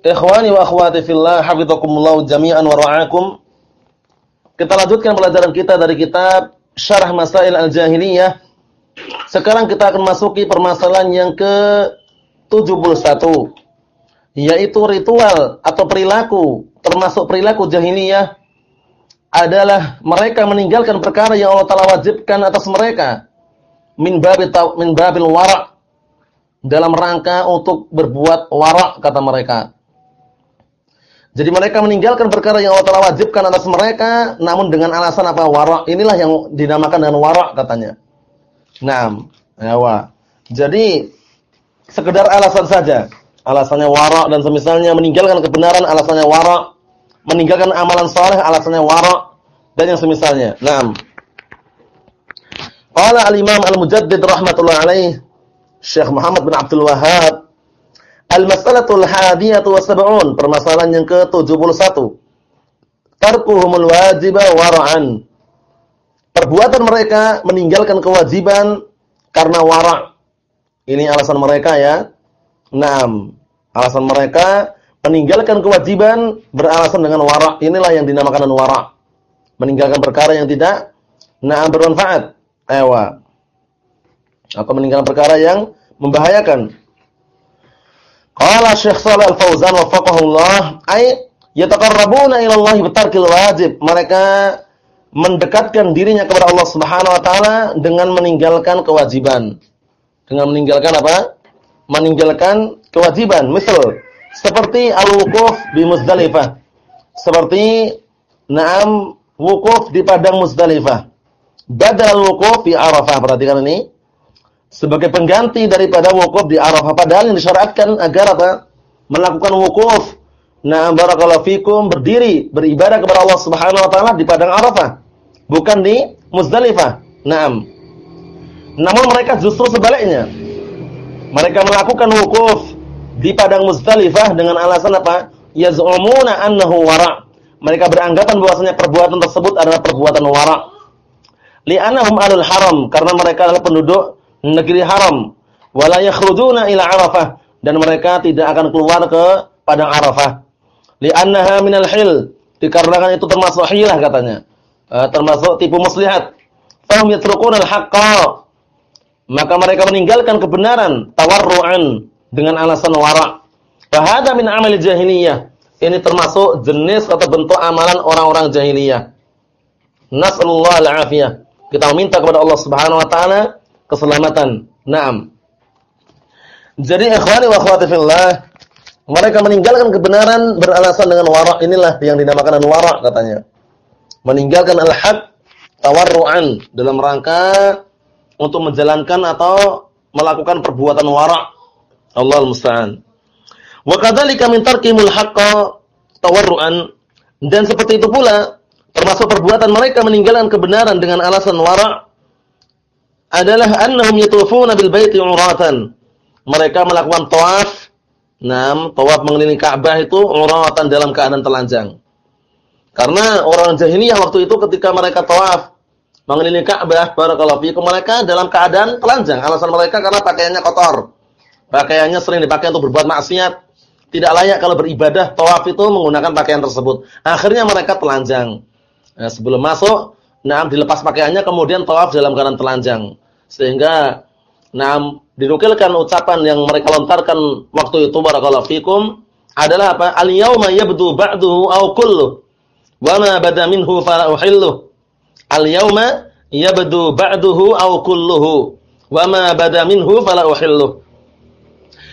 Ikhwani wa akhwati fillah, hafizakumullah jami'an wa ra'akum. Kita lanjutkan pelajaran kita dari kitab Syarah Masail Al-Jahiliyah. Sekarang kita akan masuki permasalahan yang ke-71 yaitu ritual atau perilaku, termasuk perilaku jahiliyah adalah mereka meninggalkan perkara yang Allah Taala wajibkan atas mereka min babil min babil wara' dalam rangka untuk berbuat wara' kata mereka jadi mereka meninggalkan perkara yang Allah Taala wajibkan atas mereka, namun dengan alasan apa? Wara. Inilah yang dinamakan dengan wara katanya. Naam. Ya, Jadi sekedar alasan saja. Alasannya wara dan semisalnya meninggalkan kebenaran alasannya wara, meninggalkan amalan saleh alasannya wara dan yang semisalnya. Naam. Qala al-Imam Al-Mujaddid rahimatullah alaih Syekh Muhammad bin Abdul Wahhab Al-mas'alatul hadiyatu wasab'un, permasalahan yang ke-71. Tarkuhumul wajiba wara'an. Perbuatan mereka meninggalkan kewajiban karena wara'. Ini alasan mereka ya. Naam. Alasan mereka meninggalkan kewajiban beralasan dengan wara'. Inilah yang dinamakan wara'. Meninggalkan perkara yang tidak naam bermanfaat. Ewa. Atau meninggalkan perkara yang membahayakan. Qala Syekh Shalal Al-Fauzan wafaqahullah, ay yataqarrabuna ila Allah bitarkil wajib. Mereka mendekatkan dirinya kepada Allah Subhanahu wa taala dengan meninggalkan kewajiban. Dengan meninggalkan apa? Meninggalkan kewajiban. Misal seperti al-wuquf di Muzdalifah. Seperti na'am wukuf di padang Muzdalifah. Badal wukuf di Arafah. Perhatikan ini sebagai pengganti daripada wukuf di Arafah padahal yang disyariatkan agar apa? melakukan wukuf. Nah, barakallahu fikum berdiri beribadah kepada Allah Subhanahu wa taala di padang Arafah, bukan di Muzdalifah. Naam. Namun mereka justru sebaliknya. Mereka melakukan wukuf di padang Muzdalifah dengan alasan apa? Yaz'umuna annahu wara'. Mereka beranggapan bahwasanya perbuatan tersebut adalah perbuatan wara'. Li'annahum alul haram karena mereka adalah penduduk negeri haram. Wala yakhrujuna ila Arafah. Dan mereka tidak akan keluar ke padang Arafah. Li'annaha minal hil. Dikarenakan itu termasuk hilah katanya. Uh, termasuk tipu muslihat. Fahum yatrukuna al-haqqa. Maka mereka meninggalkan kebenaran tawarru'an dengan alasan wara fahada min amal jahiliyah. Ini termasuk jenis atau bentuk amalan orang-orang jahiliyah. Nasallallahu al-afiyah. Kita meminta kepada Allah Subhanahu wa taala keselamatan. Naam. Jadi ikhwani wa akhwati fillah, mereka meninggalkan kebenaran beralasan dengan wara' inilah yang dinamakan wara' katanya. Meninggalkan al-haq tawarru'an dalam rangka untuk menjalankan atau melakukan perbuatan wara'. Allah musta'an. Wa kadzalika min tarkimul haqqa tawarru'an dan seperti itu pula termasuk perbuatan mereka meninggalkan kebenaran dengan alasan wara' adalah annahum yatufuna bil baiti uratan. Mereka melakukan tawaf, nam, tawaf mengelilingi Ka'bah itu uratan dalam keadaan telanjang. Karena orang jahiliyah waktu itu ketika mereka tawaf mengelilingi Ka'bah, barakallahu fiikum, mereka dalam keadaan telanjang. Alasan mereka karena pakaiannya kotor. Pakaiannya sering dipakai untuk berbuat maksiat. Tidak layak kalau beribadah tawaf itu menggunakan pakaian tersebut. Akhirnya mereka telanjang. Nah, sebelum masuk Nah, dilepas pakaiannya kemudian tawaf dalam keadaan telanjang. Sehingga nah dinukilkan ucapan yang mereka lontarkan waktu itu barakallahu fikum adalah apa? Al-yauma yabdu ba'duhu aw kullu wa ma bada minhu fala uhillu. Al-yauma yabdu ba'duhu aw kulluhu wa ma bada minhu fala uhillu.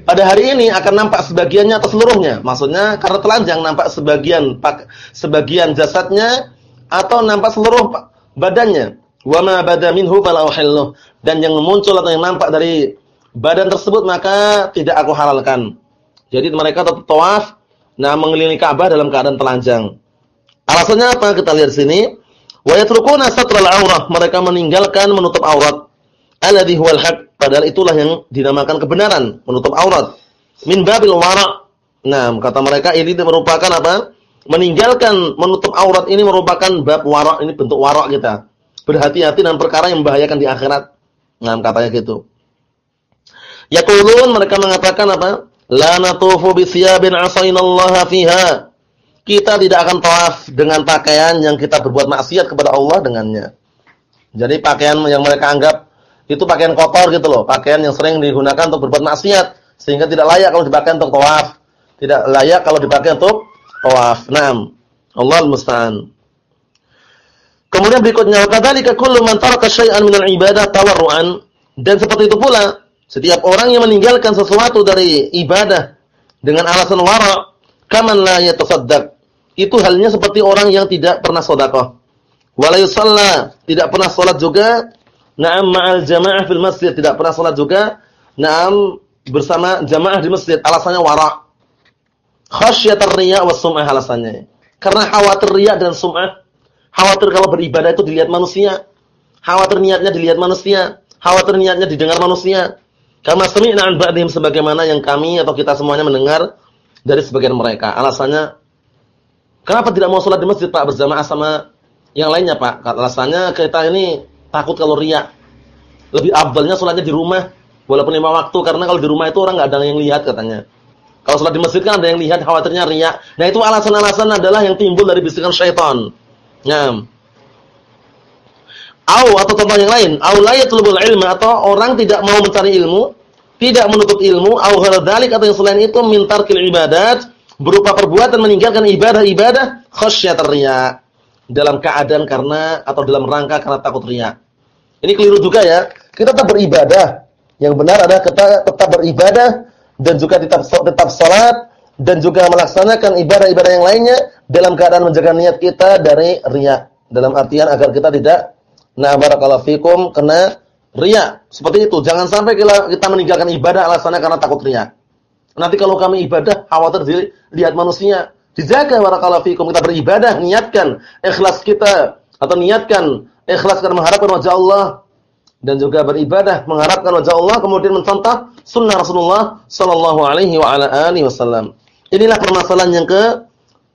Pada hari ini akan nampak sebagiannya atau seluruhnya. Maksudnya karena telanjang nampak sebagian sebagian jasadnya atau nampak seluruh badannya. Wa ma bada minhu. Dan yang muncul atau yang nampak dari badan tersebut maka tidak aku halalkan. Jadi mereka tetap tawaf nah mengelilingi Ka'bah dalam keadaan telanjang. Alasannya apa? Kita lihat sini. Wa yatrukuna satral aurah. Mereka meninggalkan menutup aurat. Alladhi huwal haq. Padahal itulah yang dinamakan kebenaran, menutup aurat. Min babil wara'. Nah, kata mereka ini merupakan apa? Meninggalkan menutup aurat ini merupakan bab wara', ini bentuk wara' kita. Berhati-hati dengan perkara yang membahayakan di akhirat. Nah, katanya gitu. Yaqulun mereka mengatakan apa? La natufu bi thiyabin asainallaha fiha. Kita tidak akan tawaf dengan pakaian yang kita berbuat maksiat kepada Allah dengannya. Jadi pakaian yang mereka anggap itu pakaian kotor gitu loh, pakaian yang sering digunakan untuk berbuat maksiat sehingga tidak layak kalau dipakai untuk tawaf. Tidak layak kalau dipakai untuk tawaf. Naam. Allah musta'an. Kemudian berikutnya kadzalika kullu man taraka syai'an minal ibadah tawarruan dan seperti itu pula setiap orang yang meninggalkan sesuatu dari ibadah dengan alasan wara, kaman la yatasaddaq. Itu halnya seperti orang yang tidak pernah sedekah. Wala yusalla, tidak pernah salat juga. Na'am ma'al jamaah fil masjid, tidak pernah salat juga. Na'am bersama jamaah di masjid, alasannya wara. Khasyatar riya was sum'ah alasannya. Karena khawatir riya dan sum'ah. Khawatir kalau beribadah itu dilihat manusia. Khawatir niatnya dilihat manusia. Khawatir niatnya didengar manusia. Kama sami'na an ba'dihim sebagaimana yang kami atau kita semuanya mendengar dari sebagian mereka. Alasannya kenapa tidak mau sholat di masjid Pak berjamaah sama yang lainnya Pak? Alasannya kita ini takut kalau riya. Lebih abdalnya sholatnya di rumah walaupun lima waktu karena kalau di rumah itu orang nggak ada yang lihat katanya. Kalau sholat di masjid kan ada yang lihat khawatirnya riya. Nah itu alasan-alasan adalah yang timbul dari bisikan syaitan. Nah, Au atau contoh yang lain, au la yatlubul ilma atau orang tidak mau mencari ilmu, tidak menuntut ilmu, au dzalik atau yang selain itu mintar kil ibadat, berupa perbuatan meninggalkan ibadah-ibadah khasyatar riya. Dalam keadaan karena atau dalam rangka karena takut riya. Ini keliru juga ya. Kita tetap beribadah. Yang benar adalah kita tetap beribadah dan juga tetap tetap salat dan juga melaksanakan ibadah-ibadah yang lainnya dalam keadaan menjaga niat kita dari riya. Dalam artian agar kita tidak Nah, barakallahu fikum kena riya. Seperti itu. Jangan sampai kita, meninggalkan ibadah alasannya karena takut riya. Nanti kalau kami ibadah khawatir dilihat manusia. Dijaga barakallahu fikum kita beribadah, niatkan ikhlas kita atau niatkan ikhlas karena mengharapkan wajah Allah dan juga beribadah mengharapkan wajah Allah kemudian mencontoh sunnah Rasulullah sallallahu alaihi wa ala alihi wasallam. Inilah permasalahan yang ke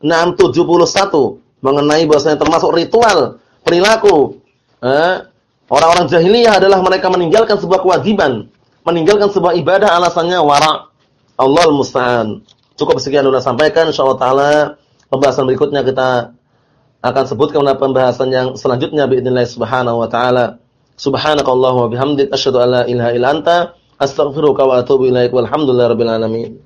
671 mengenai bahwasanya termasuk ritual perilaku Eh, orang-orang jahiliyah adalah mereka meninggalkan sebuah kewajiban, meninggalkan sebuah ibadah alasannya wara. Allah musta'an. Cukup sekian sudah sampaikan insyaallah taala pembahasan berikutnya kita akan sebutkan pada pembahasan yang selanjutnya باذنillah subhanahu wa taala. Subhanakallahumma bihamdik asyhadu an la ilaha illa anta astaghfiruka wa atubu ilaik walhamdulillahirabbil alamin.